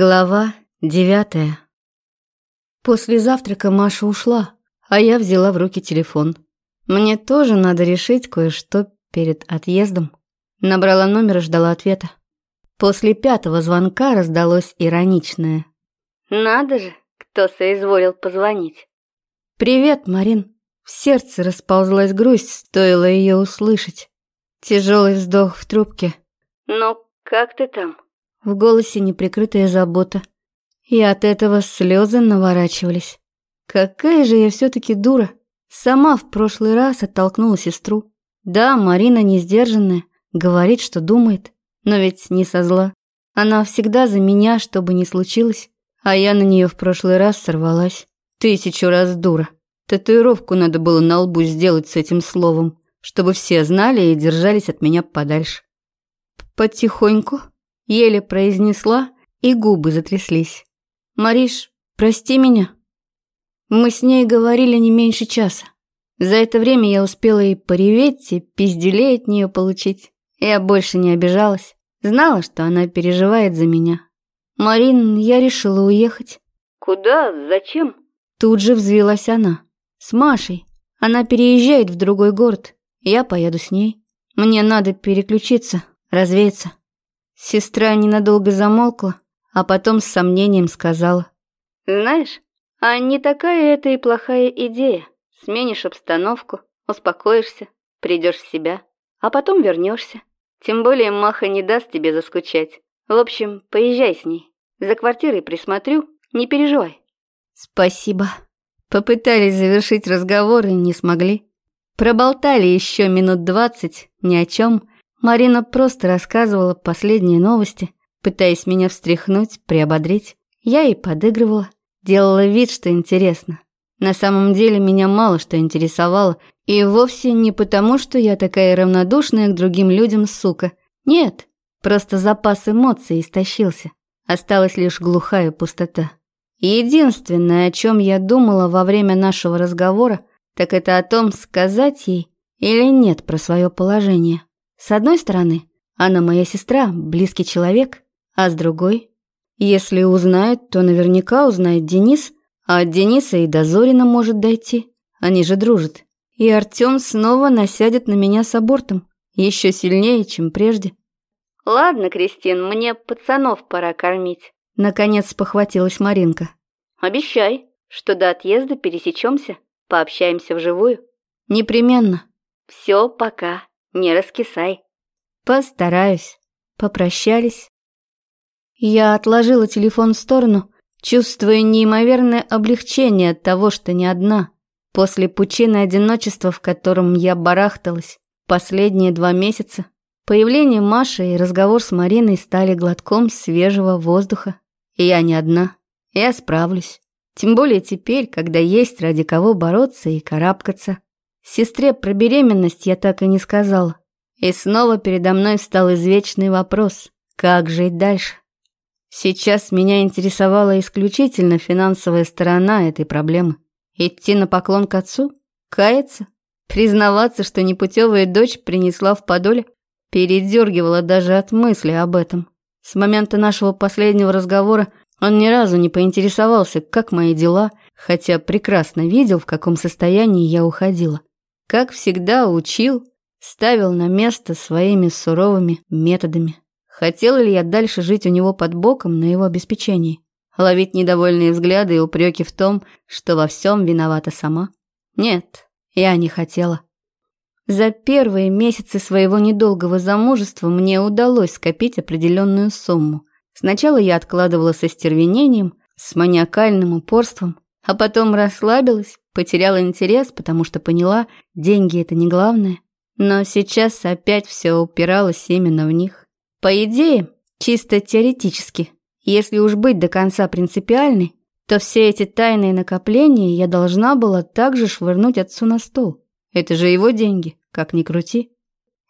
Глава девятая. После завтрака Маша ушла, а я взяла в руки телефон. Мне тоже надо решить кое-что перед отъездом. Набрала номер и ждала ответа. После пятого звонка раздалось ироничное. «Надо же, кто соизволил позвонить». «Привет, Марин». В сердце расползлась грусть, стоило ее услышать. Тяжелый вздох в трубке. «Ну, как ты там?» В голосе неприкрытая забота. И от этого слезы наворачивались. Какая же я все-таки дура. Сама в прошлый раз оттолкнула сестру. Да, Марина не сдержанная, говорит, что думает, но ведь не со зла. Она всегда за меня, что бы ни случилось, а я на нее в прошлый раз сорвалась. Тысячу раз дура. Татуировку надо было на лбу сделать с этим словом, чтобы все знали и держались от меня подальше. Потихоньку Еле произнесла, и губы затряслись. «Мариш, прости меня». Мы с ней говорили не меньше часа. За это время я успела и пореветь, и пизделей от нее получить. Я больше не обижалась. Знала, что она переживает за меня. «Марин, я решила уехать». «Куда? Зачем?» Тут же взвилась она. «С Машей. Она переезжает в другой город. Я поеду с ней. Мне надо переключиться, развеяться». Сестра ненадолго замолкла, а потом с сомнением сказала. «Знаешь, а не такая это и плохая идея. Сменишь обстановку, успокоишься, придешь в себя, а потом вернешься. Тем более Маха не даст тебе заскучать. В общем, поезжай с ней. За квартирой присмотрю, не переживай». «Спасибо». Попытались завершить разговор и не смогли. Проболтали еще минут двадцать, ни о чем, Марина просто рассказывала последние новости, пытаясь меня встряхнуть, приободрить. Я ей подыгрывала, делала вид, что интересно. На самом деле меня мало что интересовало, и вовсе не потому, что я такая равнодушная к другим людям сука. Нет, просто запас эмоций истощился. Осталась лишь глухая пустота. Единственное, о чем я думала во время нашего разговора, так это о том, сказать ей или нет про свое положение. С одной стороны, она моя сестра, близкий человек, а с другой, если узнает, то наверняка узнает Денис, а от Дениса и до Зорина может дойти. Они же дружат. И Артём снова насядет на меня с абортом, еще сильнее, чем прежде. «Ладно, Кристин, мне пацанов пора кормить», — наконец похватилась Маринка. «Обещай, что до отъезда пересечемся, пообщаемся вживую». «Непременно». «Все, пока». Не раскисай. Постараюсь. Попрощались. Я отложила телефон в сторону, чувствуя неимоверное облегчение от того, что не одна. После пучины одиночества, в котором я барахталась последние два месяца, появление Маши и разговор с Мариной стали глотком свежего воздуха. И я не одна. Я справлюсь. Тем более теперь, когда есть ради кого бороться и карабкаться. Сестре про беременность я так и не сказала. И снова передо мной встал извечный вопрос – как жить дальше? Сейчас меня интересовала исключительно финансовая сторона этой проблемы. Идти на поклон к отцу? Каяться? Признаваться, что непутевая дочь принесла в подоле? Передергивала даже от мысли об этом. С момента нашего последнего разговора он ни разу не поинтересовался, как мои дела, хотя прекрасно видел, в каком состоянии я уходила. Как всегда учил, ставил на место своими суровыми методами. Хотела ли я дальше жить у него под боком на его обеспечении? Ловить недовольные взгляды и упреки в том, что во всем виновата сама? Нет, я не хотела. За первые месяцы своего недолгого замужества мне удалось скопить определенную сумму. Сначала я откладывала со стервенением, с маниакальным упорством, а потом расслабилась, потеряла интерес, потому что поняла, деньги это не главное. Но сейчас опять все упиралось именно в них. По идее, чисто теоретически, если уж быть до конца принципиальной, то все эти тайные накопления я должна была также швырнуть отцу на стол. Это же его деньги, как ни крути.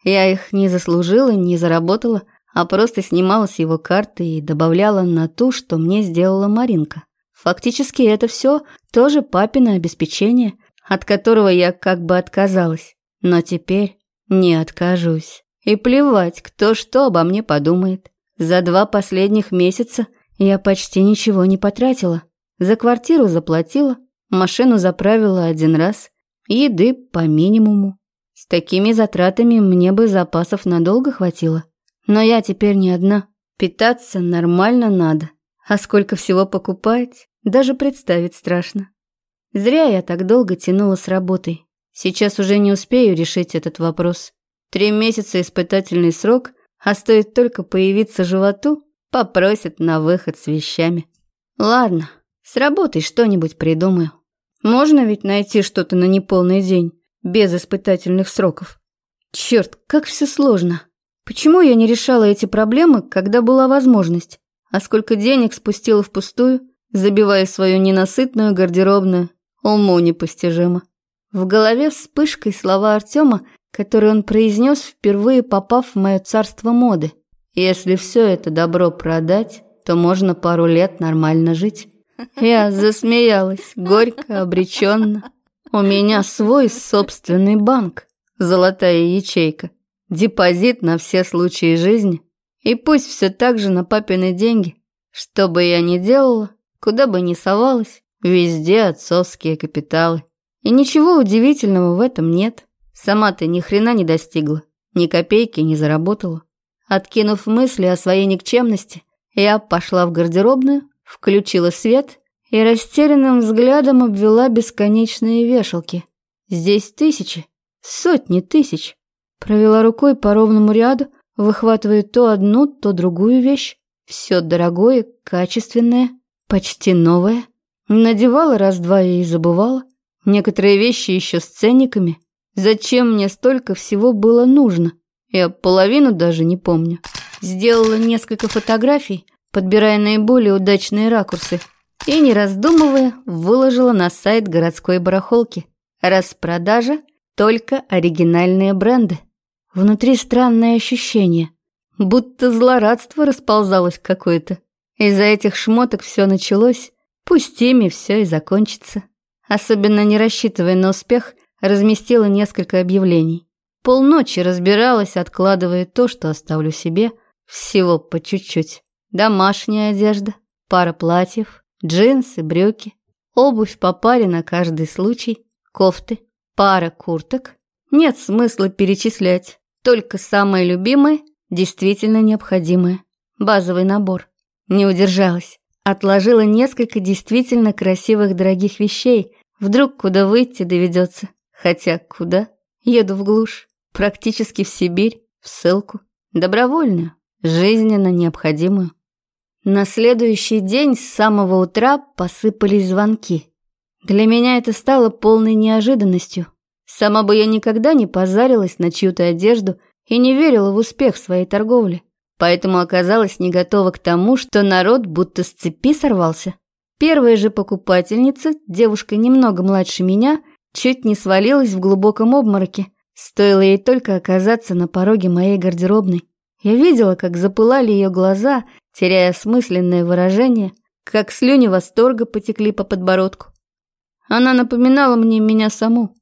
Я их не заслужила, не заработала, а просто снимала с его карты и добавляла на ту, что мне сделала Маринка. Фактически это все тоже папино обеспечение, от которого я как бы отказалась. Но теперь не откажусь. И плевать, кто что обо мне подумает. За два последних месяца Я почти ничего не потратила. За квартиру заплатила, машину заправила один раз, еды по минимуму. С такими затратами мне бы запасов надолго хватило. Но я теперь не одна. Питаться нормально надо. А сколько всего покупать, даже представить страшно. Зря я так долго тянула с работой. Сейчас уже не успею решить этот вопрос. Три месяца испытательный срок, а стоит только появиться животу, попросят на выход с вещами. Ладно, с работой что-нибудь придумаю. Можно ведь найти что-то на неполный день, без испытательных сроков. Черт, как все сложно. Почему я не решала эти проблемы, когда была возможность? А сколько денег спустила впустую, забивая свою ненасытную гардеробную, уму непостижимо. В голове вспышкой слова Артема, которые он произнес, впервые попав в мое царство моды. Если все это добро продать, то можно пару лет нормально жить. Я засмеялась, горько, обреченно. У меня свой собственный банк, золотая ячейка. Депозит на все случаи жизни. И пусть все так же на папины деньги. Что бы я ни делала, куда бы ни совалась, везде отцовские капиталы. И ничего удивительного в этом нет. Сама ты ни хрена не достигла, ни копейки не заработала. Откинув мысли о своей никчемности, я пошла в гардеробную, включила свет и растерянным взглядом обвела бесконечные вешалки. Здесь тысячи, сотни тысяч. Провела рукой по ровному ряду, выхватывая то одну, то другую вещь. Все дорогое, качественное, почти новое. Надевала раз-два и забывала. Некоторые вещи еще с ценниками. Зачем мне столько всего было нужно? Я половину даже не помню. Сделала несколько фотографий, подбирая наиболее удачные ракурсы, и, не раздумывая, выложила на сайт городской барахолки. Распродажа только оригинальные бренды. Внутри странное ощущение, будто злорадство расползалось какое-то. Из-за этих шмоток все началось, пусть ими все и закончится. Особенно не рассчитывая на успех, разместила несколько объявлений. Полночи разбиралась, откладывая то, что оставлю себе, всего по чуть-чуть. Домашняя одежда, пара платьев, джинсы, брюки, обувь по паре на каждый случай, кофты, пара курток. Нет смысла перечислять. Только самое любимое, действительно необходимое. Базовый набор. Не удержалась. Отложила несколько действительно красивых дорогих вещей. Вдруг куда выйти доведется. Хотя куда? Еду в глушь. Практически в Сибирь. В ссылку. Добровольную. Жизненно необходимую. На следующий день с самого утра посыпались звонки. Для меня это стало полной неожиданностью. Сама бы я никогда не позарилась на чью-то одежду и не верила в успех своей торговли. Поэтому оказалась не готова к тому, что народ будто с цепи сорвался. Первая же покупательница, девушка немного младше меня, чуть не свалилась в глубоком обмороке. Стоило ей только оказаться на пороге моей гардеробной. Я видела, как запылали ее глаза, теряя осмысленное выражение, как слюни восторга потекли по подбородку. Она напоминала мне меня саму.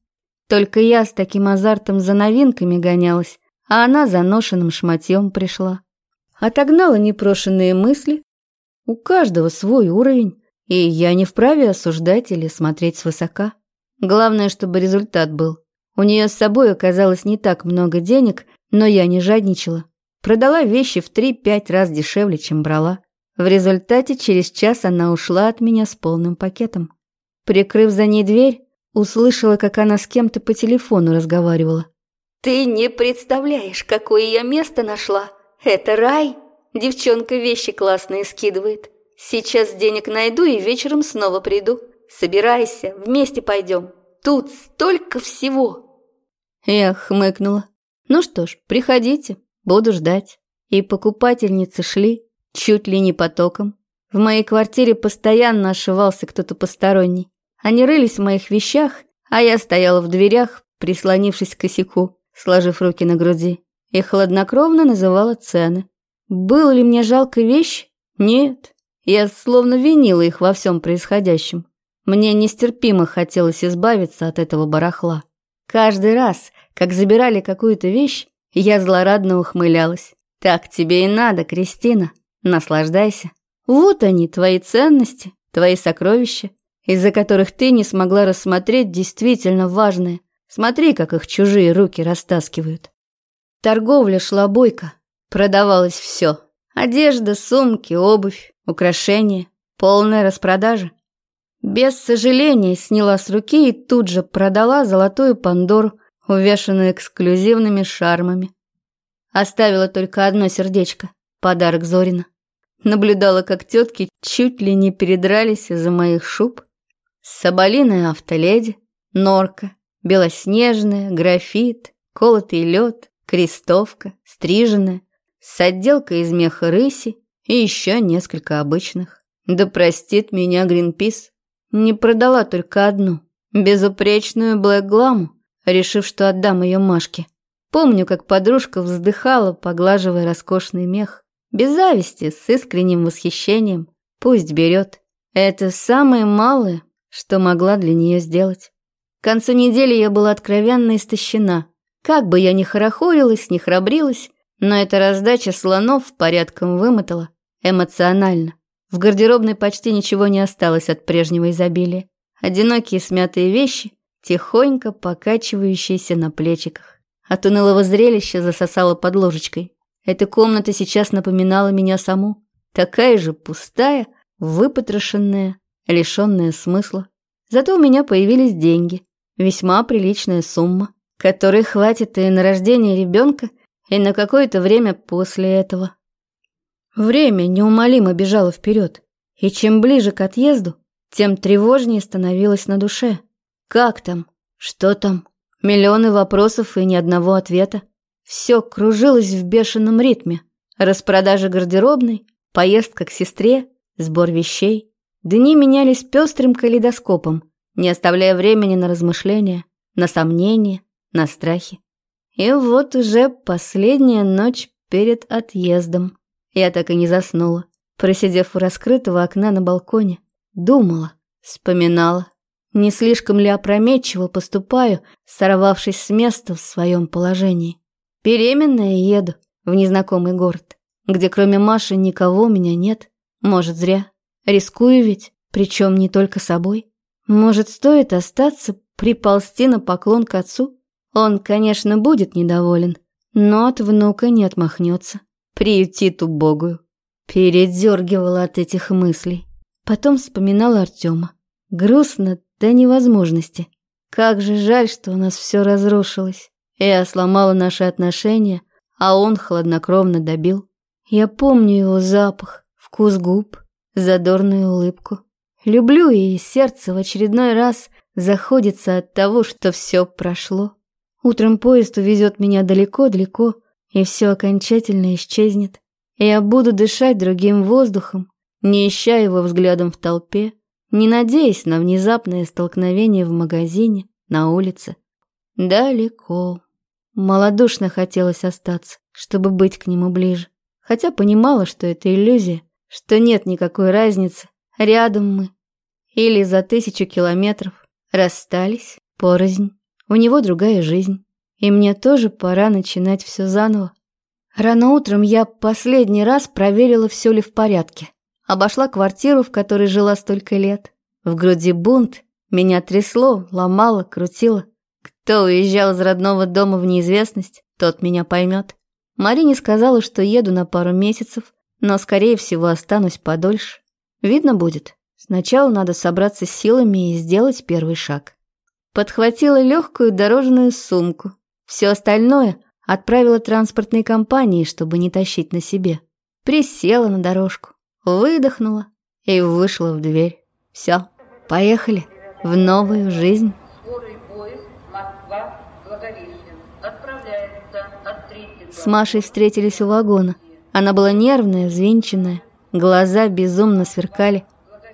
Только я с таким азартом за новинками гонялась, а она за ношенным шматьем пришла. Отогнала непрошенные мысли. У каждого свой уровень, и я не вправе осуждать или смотреть свысока. Главное, чтобы результат был. У нее с собой оказалось не так много денег, но я не жадничала. Продала вещи в 3-5 раз дешевле, чем брала. В результате через час она ушла от меня с полным пакетом. Прикрыв за ней дверь, Услышала, как она с кем-то по телефону разговаривала. «Ты не представляешь, какое я место нашла! Это рай! Девчонка вещи классные скидывает. Сейчас денег найду и вечером снова приду. Собирайся, вместе пойдем. Тут столько всего!» Я хмыкнула. «Ну что ж, приходите, буду ждать». И покупательницы шли, чуть ли не потоком. В моей квартире постоянно ошивался кто-то посторонний. Они рылись в моих вещах, а я стояла в дверях, прислонившись к косяку, сложив руки на груди, и хладнокровно называла цены. Было ли мне жалко вещь? Нет. Я словно винила их во всем происходящем. Мне нестерпимо хотелось избавиться от этого барахла. Каждый раз, как забирали какую-то вещь, я злорадно ухмылялась. «Так тебе и надо, Кристина. Наслаждайся. Вот они, твои ценности, твои сокровища, из-за которых ты не смогла рассмотреть действительно важное. Смотри, как их чужие руки растаскивают. Торговля шла бойко, продавалось все. Одежда, сумки, обувь, украшения, полная распродажа. Без сожаления сняла с руки и тут же продала золотую Пандору, увешанную эксклюзивными шармами. Оставила только одно сердечко, подарок Зорина. Наблюдала, как тетки чуть ли не передрались из-за моих шуб. Соболиная автоледи, норка, белоснежная, графит, колотый лед, крестовка, стриженная, с отделкой из меха рыси и еще несколько обычных. Да простит меня Гринпис. Не продала только одну, безупречную блэк-гламу, решив, что отдам ее Машке. Помню, как подружка вздыхала, поглаживая роскошный мех. Без зависти, с искренним восхищением. Пусть берет. Это самое малое, что могла для нее сделать. К концу недели я была откровенно истощена. Как бы я ни хорохорилась, ни храбрилась, но эта раздача слонов порядком вымотала. Эмоционально. В гардеробной почти ничего не осталось от прежнего изобилия. Одинокие смятые вещи, тихонько покачивающиеся на плечиках. От унылого зрелища засосала под ложечкой. Эта комната сейчас напоминала меня саму. Такая же пустая, выпотрошенная, лишенная смысла. Зато у меня появились деньги. Весьма приличная сумма, которой хватит и на рождение ребенка, и на какое-то время после этого. Время неумолимо бежало вперед, и чем ближе к отъезду, тем тревожнее становилось на душе. Как там? Что там? Миллионы вопросов и ни одного ответа. Все кружилось в бешеном ритме. Распродажа гардеробной, поездка к сестре, сбор вещей. Дни менялись пестрым калейдоскопом, не оставляя времени на размышления, на сомнения, на страхи. И вот уже последняя ночь перед отъездом. Я так и не заснула, просидев у раскрытого окна на балконе. Думала, вспоминала. Не слишком ли опрометчиво поступаю, сорвавшись с места в своем положении? Беременная еду в незнакомый город, где кроме Маши никого у меня нет. Может, зря. Рискую ведь, причем не только собой. Может, стоит остаться, приползти на поклон к отцу? Он, конечно, будет недоволен, но от внука не отмахнется. Приютит убогую. Передергивала от этих мыслей. Потом вспоминала Артема. Грустно до невозможности. Как же жаль, что у нас все разрушилось. Я сломала наши отношения, а он хладнокровно добил. Я помню его запах, вкус губ, задорную улыбку. Люблю и сердце в очередной раз заходится от того, что все прошло. Утром поезд увезет меня далеко-далеко, и все окончательно исчезнет. Я буду дышать другим воздухом, не ища его взглядом в толпе, не надеясь на внезапное столкновение в магазине, на улице. Далеко. Молодушно хотелось остаться, чтобы быть к нему ближе. Хотя понимала, что это иллюзия, что нет никакой разницы, рядом мы. Или за тысячу километров. Расстались, порознь. У него другая жизнь. И мне тоже пора начинать все заново. Рано утром я последний раз проверила, все ли в порядке. Обошла квартиру, в которой жила столько лет. В груди бунт. Меня трясло, ломало, крутило. Кто уезжал из родного дома в неизвестность, тот меня поймет. Марине сказала, что еду на пару месяцев, но, скорее всего, останусь подольше. Видно будет. Сначала надо собраться с силами и сделать первый шаг. Подхватила легкую дорожную сумку. Все остальное отправила транспортной компании, чтобы не тащить на себе. Присела на дорожку, выдохнула и вышла в дверь. Все, поехали в новую жизнь. С Машей встретились у вагона. Она была нервная, взвинченная, глаза безумно сверкали.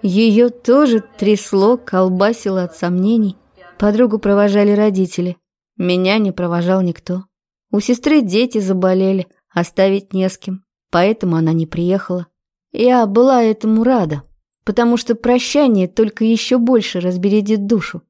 Ее тоже трясло, колбасило от сомнений. Подругу провожали родители. Меня не провожал никто. У сестры дети заболели, оставить не с кем, поэтому она не приехала. Я была этому рада, потому что прощание только еще больше разбередит душу.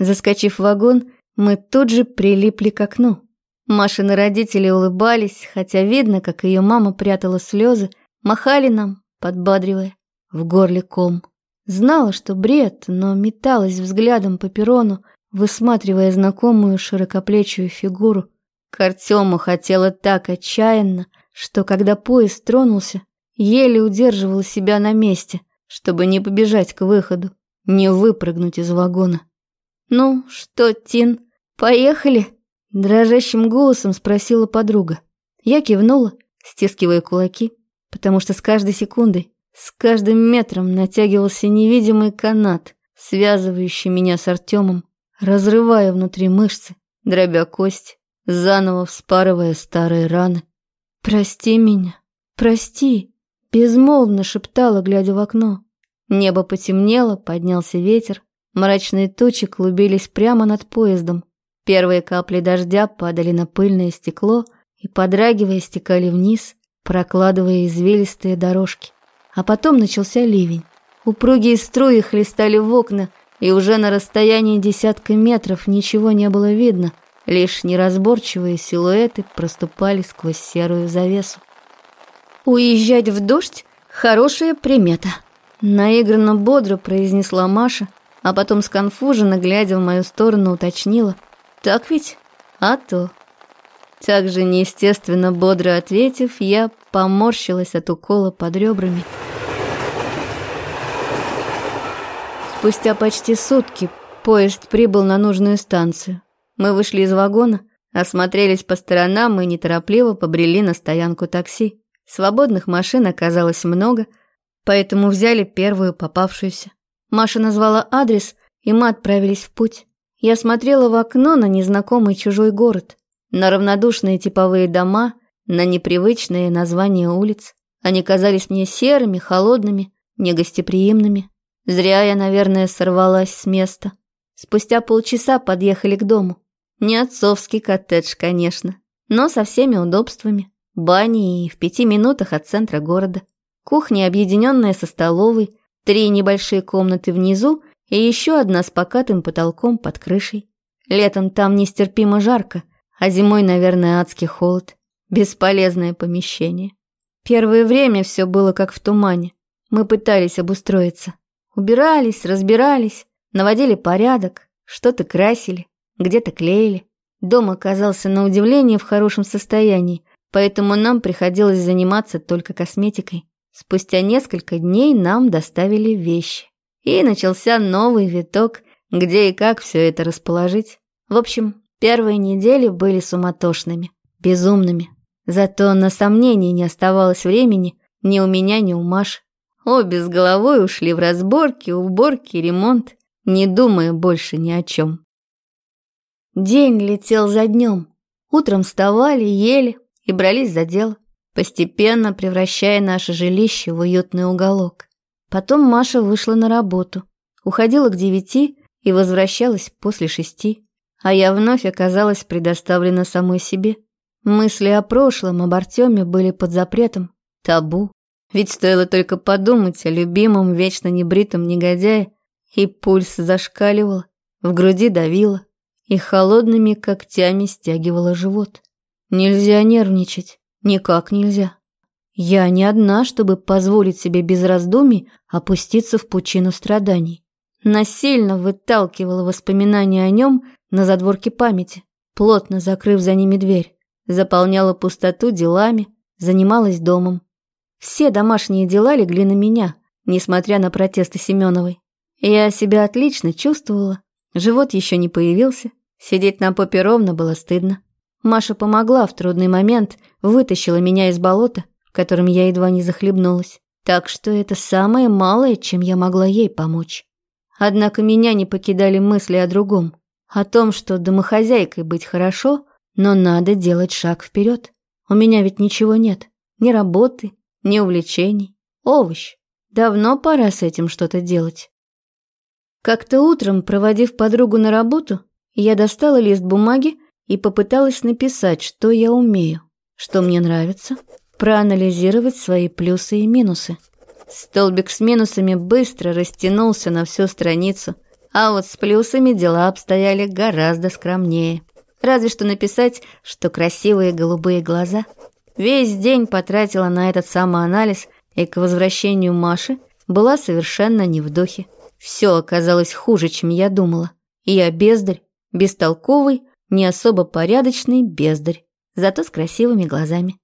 Заскочив в вагон, мы тут же прилипли к окну. Машины родители улыбались, хотя видно, как ее мама прятала слезы, махали нам, подбадривая. В горле ком. Знала, что бред, но металась взглядом по перрону, высматривая знакомую широкоплечую фигуру. К Артему хотела так отчаянно, что когда поезд тронулся, еле удерживала себя на месте, чтобы не побежать к выходу, не выпрыгнуть из вагона. «Ну что, Тин, поехали?» Дрожащим голосом спросила подруга. Я кивнула, стискивая кулаки, потому что с каждой секундой, с каждым метром натягивался невидимый канат, связывающий меня с Артемом, разрывая внутри мышцы, дробя кость, заново вспарывая старые раны. «Прости меня, прости!» Безмолвно шептала, глядя в окно. Небо потемнело, поднялся ветер, мрачные тучи клубились прямо над поездом. Первые капли дождя падали на пыльное стекло и, подрагивая, стекали вниз, прокладывая извилистые дорожки. А потом начался ливень. Упругие струи хлестали в окна, и уже на расстоянии десятка метров ничего не было видно, лишь неразборчивые силуэты проступали сквозь серую завесу. «Уезжать в дождь – хорошая примета», – наигранно бодро произнесла Маша, а потом сконфуженно, глядя в мою сторону, уточнила. «Так ведь? А то». Так же неестественно бодро ответив, я поморщилась от укола под ребрами. Спустя почти сутки поезд прибыл на нужную станцию. Мы вышли из вагона, осмотрелись по сторонам и неторопливо побрели на стоянку такси. Свободных машин оказалось много, поэтому взяли первую попавшуюся. Маша назвала адрес, и мы отправились в путь. Я смотрела в окно на незнакомый чужой город, на равнодушные типовые дома, на непривычные названия улиц. Они казались мне серыми, холодными, негостеприимными. Зря я, наверное, сорвалась с места. Спустя полчаса подъехали к дому. Не отцовский коттедж, конечно, но со всеми удобствами бани и в пяти минутах от центра города. Кухня, объединенная со столовой, три небольшие комнаты внизу и еще одна с покатым потолком под крышей. Летом там нестерпимо жарко, а зимой, наверное, адский холод. Бесполезное помещение. Первое время все было как в тумане. Мы пытались обустроиться. Убирались, разбирались, наводили порядок, что-то красили, где-то клеили. Дом оказался на удивление в хорошем состоянии, поэтому нам приходилось заниматься только косметикой. Спустя несколько дней нам доставили вещи. И начался новый виток, где и как все это расположить. В общем, первые недели были суматошными, безумными. Зато на сомнения не оставалось времени ни у меня, ни у Маши. Обе с головой ушли в разборки, уборки, ремонт, не думая больше ни о чем. День летел за днем. Утром вставали, ели, и брались за дело, постепенно превращая наше жилище в уютный уголок. Потом Маша вышла на работу, уходила к девяти и возвращалась после шести, а я вновь оказалась предоставлена самой себе. Мысли о прошлом, об Артеме были под запретом, табу. Ведь стоило только подумать о любимом, вечно небритом негодяе, и пульс зашкаливал, в груди давило, и холодными когтями стягивало живот. Нельзя нервничать. Никак нельзя. Я не одна, чтобы позволить себе без раздумий опуститься в пучину страданий. Насильно выталкивала воспоминания о нем на задворке памяти, плотно закрыв за ними дверь. Заполняла пустоту делами, занималась домом. Все домашние дела легли на меня, несмотря на протесты Семеновой. Я себя отлично чувствовала. Живот еще не появился. Сидеть на попе ровно было стыдно. Маша помогла в трудный момент, вытащила меня из болота, в котором я едва не захлебнулась. Так что это самое малое, чем я могла ей помочь. Однако меня не покидали мысли о другом. О том, что домохозяйкой быть хорошо, но надо делать шаг вперед. У меня ведь ничего нет. Ни работы, ни увлечений. Овощ. Давно пора с этим что-то делать. Как-то утром, проводив подругу на работу, я достала лист бумаги и попыталась написать, что я умею, что мне нравится, проанализировать свои плюсы и минусы. Столбик с минусами быстро растянулся на всю страницу, а вот с плюсами дела обстояли гораздо скромнее. Разве что написать, что красивые голубые глаза. Весь день потратила на этот самоанализ и к возвращению Маши была совершенно не в духе. Все оказалось хуже, чем я думала. И я бездарь, бестолковый, не особо порядочный бездарь, зато с красивыми глазами.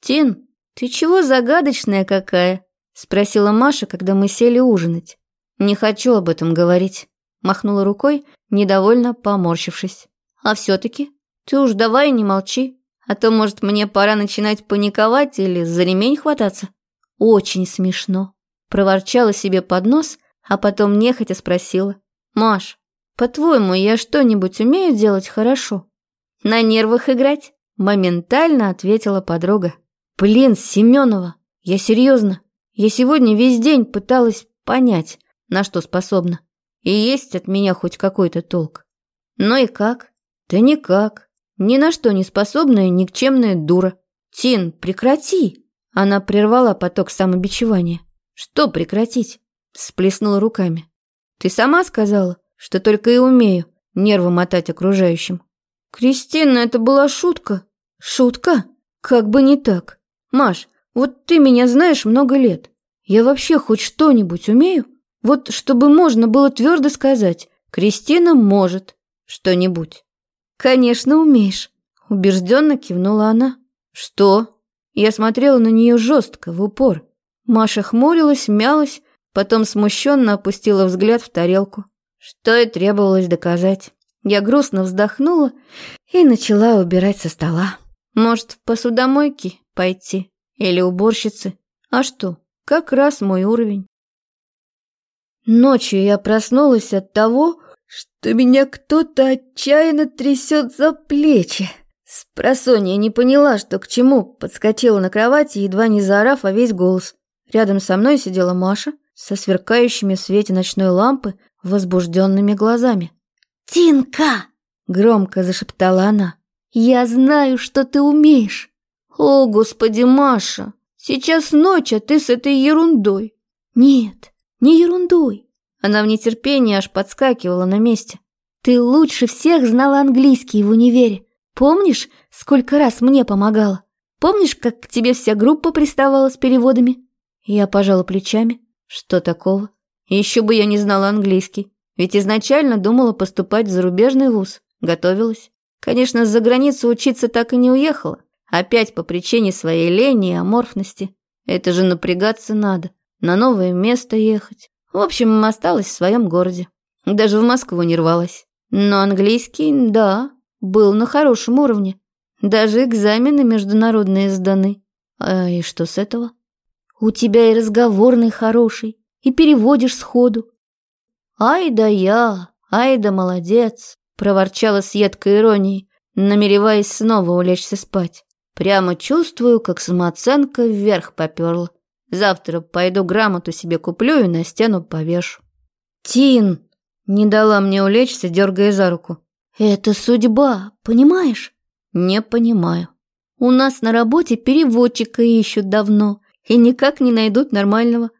«Тин, ты чего загадочная какая?» – спросила Маша, когда мы сели ужинать. «Не хочу об этом говорить», – махнула рукой, недовольно поморщившись. «А все-таки ты уж давай не молчи, а то, может, мне пора начинать паниковать или за ремень хвататься». «Очень смешно», – проворчала себе под нос, а потом нехотя спросила. «Маш, по-твоему, я что-нибудь умею делать хорошо?» «На нервах играть?» – моментально ответила подруга. «Блин, Семенова, я серьезно. Я сегодня весь день пыталась понять, на что способна. И есть от меня хоть какой-то толк. Ну и как? Да никак. Ни на что не способная никчемная дура. Тин, прекрати!» Она прервала поток самобичевания. «Что прекратить?» Сплеснула руками. «Ты сама сказала, что только и умею нервы мотать окружающим». «Кристина, это была шутка». «Шутка? Как бы не так. Маш, вот ты меня знаешь много лет. Я вообще хоть что-нибудь умею? Вот чтобы можно было твердо сказать, Кристина может что-нибудь. Конечно, умеешь. Убежденно кивнула она. Что? Я смотрела на нее жестко, в упор. Маша хмурилась, мялась, потом смущенно опустила взгляд в тарелку. Что и требовалось доказать. Я грустно вздохнула и начала убирать со стола. Может, в посудомойке пойти? Или уборщицы? А что, как раз мой уровень. Ночью я проснулась от того, что меня кто-то отчаянно трясет за плечи. Спросонья не поняла, что к чему, подскочила на кровати, едва не заорав во весь голос. Рядом со мной сидела Маша со сверкающими в свете ночной лампы возбужденными глазами. «Тинка!» — громко зашептала она. «Я знаю, что ты умеешь!» «О, господи, Маша! Сейчас ночь, а ты с этой ерундой!» «Нет, не ерундой!» Она в нетерпении аж подскакивала на месте. «Ты лучше всех знала английский в универе. Помнишь, сколько раз мне помогала? Помнишь, как к тебе вся группа приставала с переводами?» Я пожала плечами. «Что такого? Еще бы я не знала английский. Ведь изначально думала поступать в зарубежный вуз. Готовилась. Конечно, за границу учиться так и не уехала. Опять по причине своей лени и аморфности. Это же напрягаться надо. На новое место ехать. В общем, осталась в своем городе. Даже в Москву не рвалась. Но английский, да, был на хорошем уровне. Даже экзамены международные сданы. А и что с этого? У тебя и разговорный хороший, и переводишь сходу. «Ай да я, ай да молодец!» – проворчала с едкой иронией, намереваясь снова улечься спать. Прямо чувствую, как самооценка вверх поперла. Завтра пойду грамоту себе куплю и на стену повешу. «Тин!» – не дала мне улечься, дергая за руку. «Это судьба, понимаешь?» «Не понимаю. У нас на работе переводчика ищут давно и никак не найдут нормального.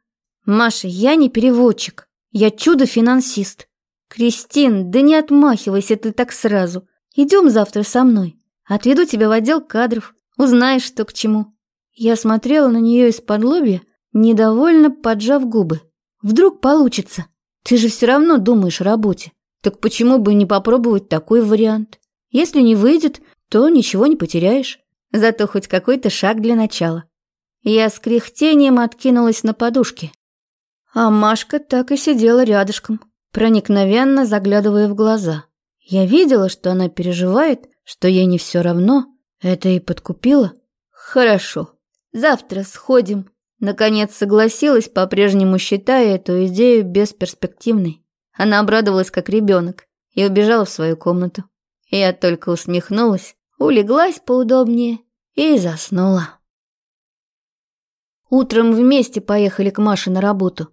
Маша, я не переводчик. Я чудо-финансист. Кристин, да не отмахивайся ты так сразу. Идем завтра со мной. Отведу тебя в отдел кадров. Узнаешь, что к чему. Я смотрела на нее из-под лобья, недовольно поджав губы. Вдруг получится. Ты же все равно думаешь о работе. Так почему бы не попробовать такой вариант? Если не выйдет, то ничего не потеряешь. Зато хоть какой-то шаг для начала. Я с кряхтением откинулась на подушке. А Машка так и сидела рядышком, проникновенно заглядывая в глаза. Я видела, что она переживает, что ей не все равно. Это и подкупило. Хорошо, завтра сходим. Наконец согласилась, по-прежнему считая эту идею бесперспективной. Она обрадовалась, как ребенок, и убежала в свою комнату. Я только усмехнулась, улеглась поудобнее и заснула. Утром вместе поехали к Маше на работу.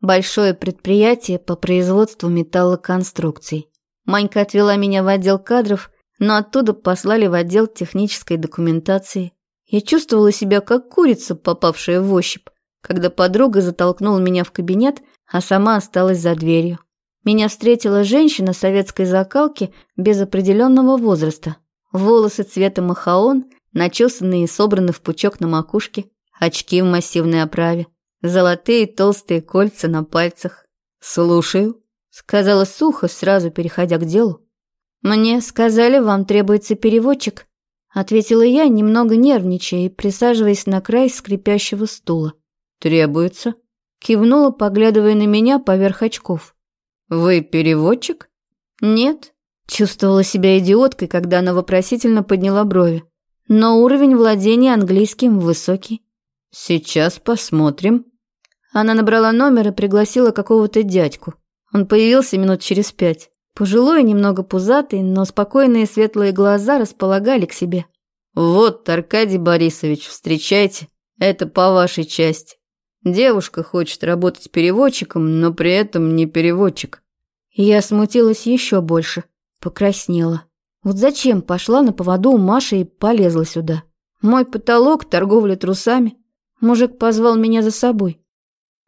Большое предприятие по производству металлоконструкций. Манька отвела меня в отдел кадров, но оттуда послали в отдел технической документации. Я чувствовала себя как курица, попавшая в ощупь, когда подруга затолкнула меня в кабинет, а сама осталась за дверью. Меня встретила женщина советской закалки без определенного возраста. Волосы цвета махаон, начесанные и собраны в пучок на макушке, очки в массивной оправе, золотые толстые кольца на пальцах. «Слушаю», — сказала сухо, сразу переходя к делу. «Мне сказали, вам требуется переводчик», — ответила я, немного нервничая и присаживаясь на край скрипящего стула. «Требуется», — кивнула, поглядывая на меня поверх очков. «Вы переводчик?» «Нет», — чувствовала себя идиоткой, когда она вопросительно подняла брови. «Но уровень владения английским высокий». «Сейчас посмотрим». Она набрала номер и пригласила какого-то дядьку. Он появился минут через пять. Пожилой, немного пузатый, но спокойные светлые глаза располагали к себе. «Вот, Аркадий Борисович, встречайте. Это по вашей части. Девушка хочет работать переводчиком, но при этом не переводчик». Я смутилась еще больше, покраснела. Вот зачем пошла на поводу у Маши и полезла сюда? Мой потолок – торговля трусами. Мужик позвал меня за собой.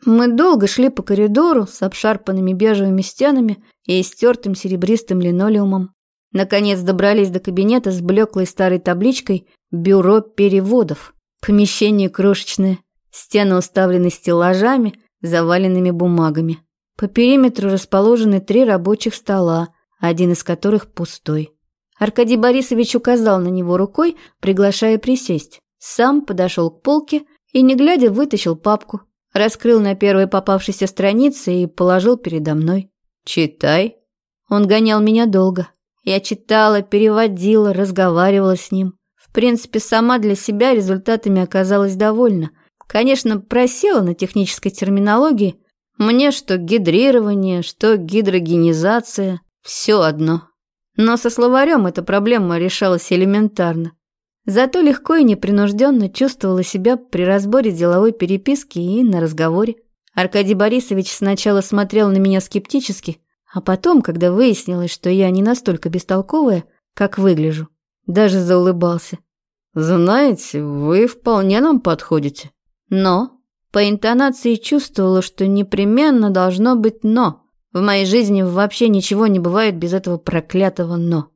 Мы долго шли по коридору с обшарпанными бежевыми стенами и истертым серебристым линолеумом. Наконец добрались до кабинета с блеклой старой табличкой «Бюро переводов». Помещение крошечное, стены уставлены стеллажами, заваленными бумагами. По периметру расположены три рабочих стола, один из которых пустой. Аркадий Борисович указал на него рукой, приглашая присесть. Сам подошел к полке и, не глядя, вытащил папку, раскрыл на первой попавшейся странице и положил передо мной. «Читай». Он гонял меня долго. Я читала, переводила, разговаривала с ним. В принципе, сама для себя результатами оказалась довольна. Конечно, просела на технической терминологии. Мне что гидрирование, что гидрогенизация – все одно. Но со словарем эта проблема решалась элементарно. Зато легко и непринужденно чувствовала себя при разборе деловой переписки и на разговоре. Аркадий Борисович сначала смотрел на меня скептически, а потом, когда выяснилось, что я не настолько бестолковая, как выгляжу, даже заулыбался. «Знаете, вы вполне нам подходите». «Но?» По интонации чувствовала, что непременно должно быть «но». В моей жизни вообще ничего не бывает без этого проклятого «но».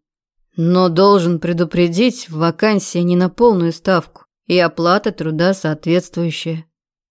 Но должен предупредить, вакансия не на полную ставку и оплата труда соответствующая.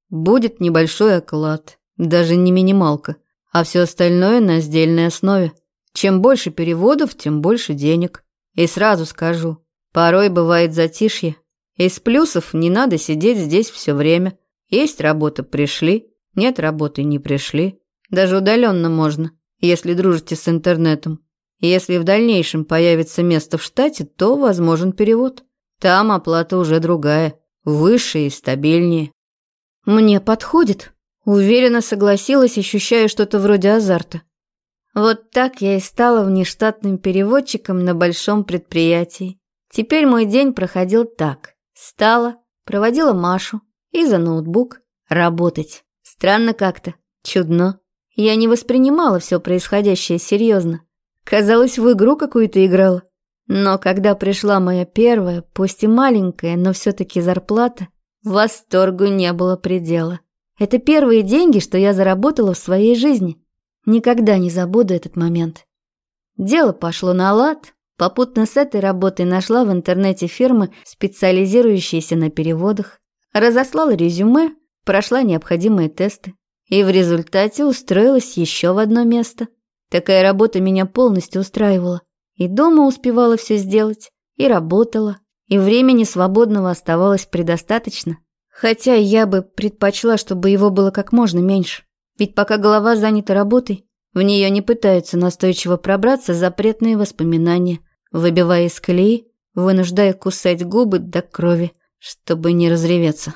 Будет небольшой оклад, даже не минималка, а все остальное на сдельной основе. Чем больше переводов, тем больше денег. И сразу скажу, порой бывает затишье. Из плюсов не надо сидеть здесь все время. Есть работа – пришли, нет работы – не пришли. Даже удаленно можно, если дружите с интернетом. Если в дальнейшем появится место в штате, то возможен перевод. Там оплата уже другая, выше и стабильнее. Мне подходит. Уверенно согласилась, ощущая что-то вроде азарта. Вот так я и стала внештатным переводчиком на большом предприятии. Теперь мой день проходил так. Стала, проводила Машу и за ноутбук работать. Странно как-то, чудно. Я не воспринимала все происходящее серьезно. Казалось, в игру какую-то играла. Но когда пришла моя первая, пусть и маленькая, но все-таки зарплата, восторгу не было предела. Это первые деньги, что я заработала в своей жизни. Никогда не забуду этот момент. Дело пошло на лад. Попутно с этой работой нашла в интернете фирмы, специализирующиеся на переводах. Разослала резюме, прошла необходимые тесты. И в результате устроилась еще в одно место – Такая работа меня полностью устраивала. И дома успевала все сделать, и работала, и времени свободного оставалось предостаточно. Хотя я бы предпочла, чтобы его было как можно меньше. Ведь пока голова занята работой, в нее не пытаются настойчиво пробраться запретные воспоминания, выбивая из колеи, вынуждая кусать губы до крови, чтобы не разреветься.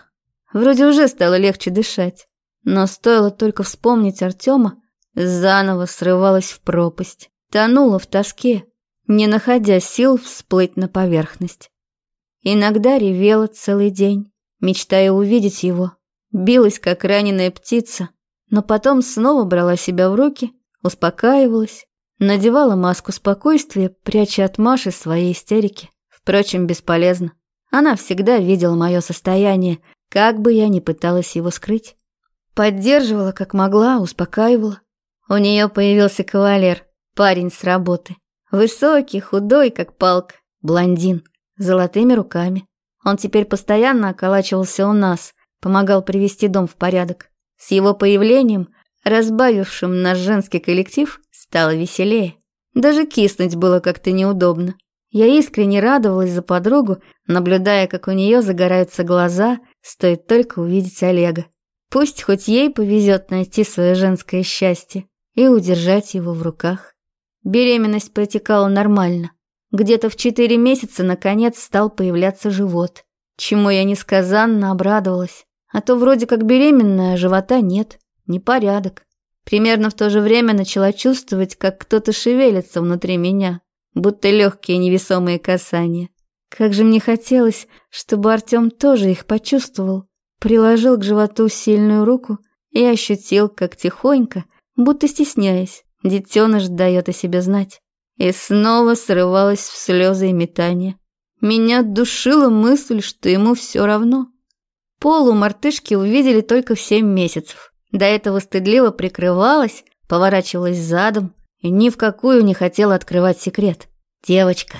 Вроде уже стало легче дышать, но стоило только вспомнить Артема, заново срывалась в пропасть, тонула в тоске, не находя сил всплыть на поверхность. Иногда ревела целый день, мечтая увидеть его, билась, как раненая птица, но потом снова брала себя в руки, успокаивалась, надевала маску спокойствия, пряча от Маши свои истерики. Впрочем, бесполезно. Она всегда видела мое состояние, как бы я ни пыталась его скрыть. Поддерживала, как могла, успокаивала. У нее появился кавалер, парень с работы. Высокий, худой, как палка, блондин, золотыми руками. Он теперь постоянно околачивался у нас, помогал привести дом в порядок. С его появлением, разбавившим наш женский коллектив, стало веселее. Даже киснуть было как-то неудобно. Я искренне радовалась за подругу, наблюдая, как у нее загораются глаза, стоит только увидеть Олега. Пусть хоть ей повезет найти свое женское счастье и удержать его в руках. Беременность протекала нормально. Где-то в четыре месяца наконец стал появляться живот, чему я несказанно обрадовалась. А то вроде как беременная, а живота нет. Непорядок. Примерно в то же время начала чувствовать, как кто-то шевелится внутри меня будто легкие невесомые касания. Как же мне хотелось, чтобы Артем тоже их почувствовал, приложил к животу сильную руку и ощутил, как тихонько, будто стесняясь, детеныш дает о себе знать. И снова срывалась в слезы и метания. Меня душила мысль, что ему все равно. Полу мартышки увидели только в семь месяцев. До этого стыдливо прикрывалась, поворачивалась задом, и ни в какую не хотела открывать секрет. Девочка.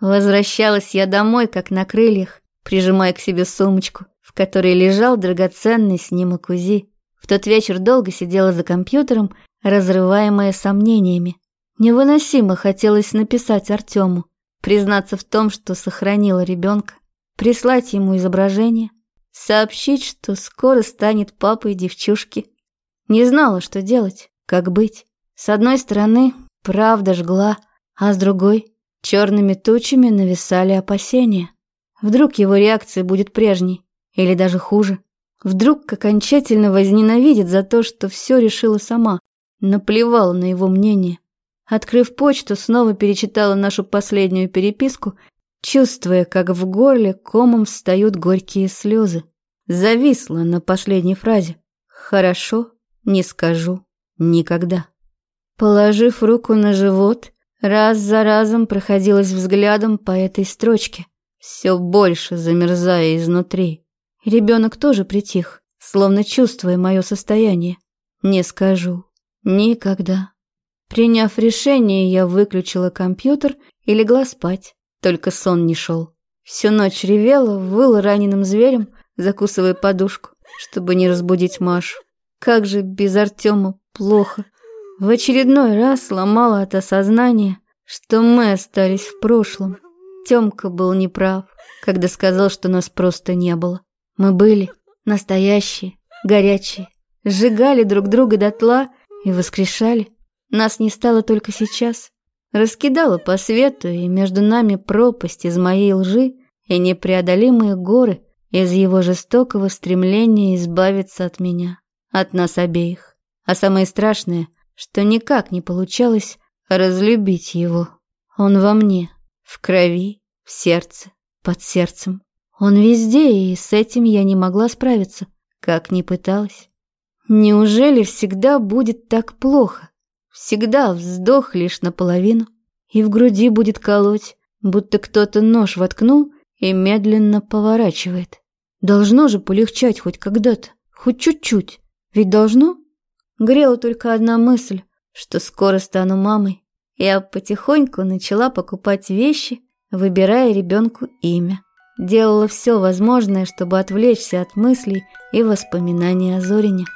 Возвращалась я домой, как на крыльях, прижимая к себе сумочку, в которой лежал драгоценный снимок УЗИ. В тот вечер долго сидела за компьютером, разрываемая сомнениями. Невыносимо хотелось написать Артему, признаться в том, что сохранила ребенка, прислать ему изображение, сообщить, что скоро станет папой девчушки. Не знала, что делать, как быть. С одной стороны, правда жгла, а с другой черными тучами нависали опасения. Вдруг его реакция будет прежней, или даже хуже. Вдруг окончательно возненавидит за то, что все решила сама, наплевала на его мнение. Открыв почту, снова перечитала нашу последнюю переписку, чувствуя, как в горле комом встают горькие слезы. Зависла на последней фразе. «Хорошо, не скажу, никогда». Положив руку на живот, раз за разом проходилась взглядом по этой строчке, все больше замерзая изнутри. Ребенок тоже притих, словно чувствуя мое состояние. Не скажу. Никогда. Приняв решение, я выключила компьютер и легла спать. Только сон не шел. Всю ночь ревела, выла раненым зверем, закусывая подушку, чтобы не разбудить Машу. Как же без Артема плохо. В очередной раз сломала от осознания, что мы остались в прошлом. Тёмка был неправ, когда сказал, что нас просто не было. Мы были настоящие, горячие, сжигали друг друга дотла и воскрешали. Нас не стало только сейчас. Раскидало по свету, и между нами пропасть из моей лжи и непреодолимые горы из его жестокого стремления избавиться от меня, от нас обеих. А самое страшное, что никак не получалось разлюбить его. Он во мне, в крови, в сердце, под сердцем. Он везде, и с этим я не могла справиться, как ни пыталась. Неужели всегда будет так плохо? Всегда вздох лишь наполовину, и в груди будет колоть, будто кто-то нож воткнул и медленно поворачивает. Должно же полегчать хоть когда-то, хоть чуть-чуть. Ведь должно? Грела только одна мысль, что скоро стану мамой. Я потихоньку начала покупать вещи, выбирая ребенку имя. Делала все возможное, чтобы отвлечься от мыслей и воспоминаний о Зорине.